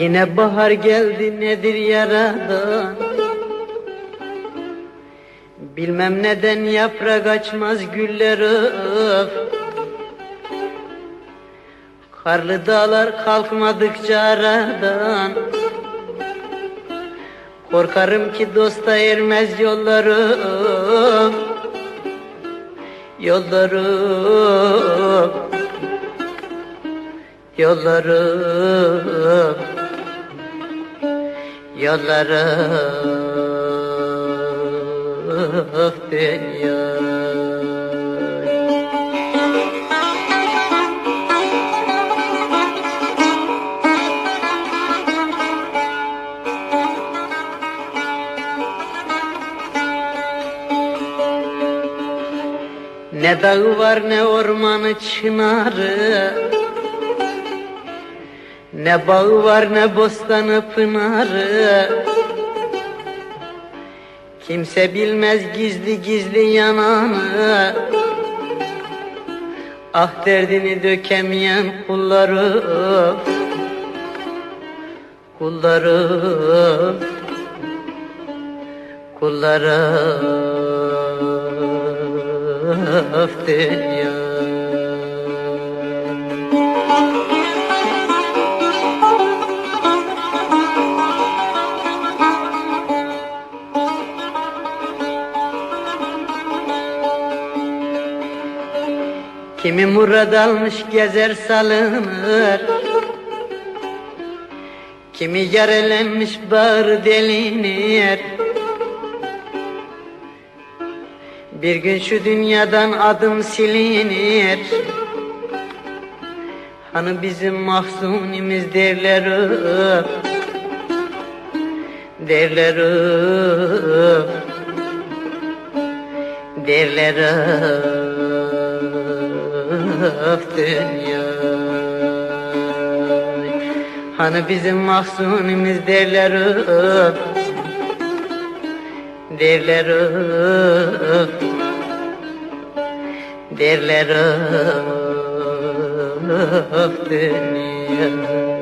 Yine bahar geldi nedir yaradan Bilmem neden yaprak açmaz güller öf. Karlı dağlar kalkmadıkça aradan. Korkarım ki dosta ermez yollarım Yollarım Yollarım Yollarım dünya Ne dağı var ne ormanı çınarı Ne bağı var ne bostanı pınarı. Kimse bilmez gizli gizli yananı. Ah derdini dökemeyen kullarım Kullarım Kullarım dünya Kimi murad almış gezer salınır? Kimi yaralanmış bağrı delinir? Bir gün şu dünyadan adım silinir. Hani bizim mahzunimiz derler öp Derler öp Derler öp dünya. Hani bizim mahzunimiz derler öp. Derler öp. Derler öp. Dünya